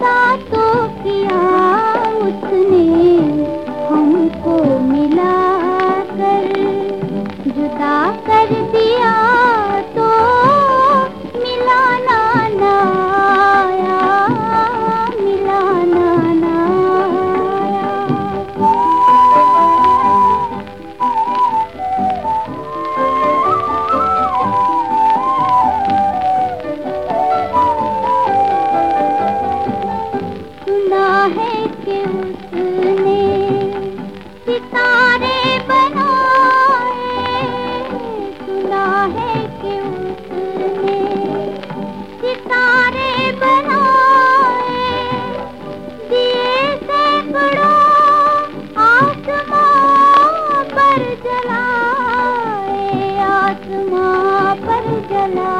साथ ना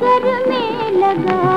सर में लगा।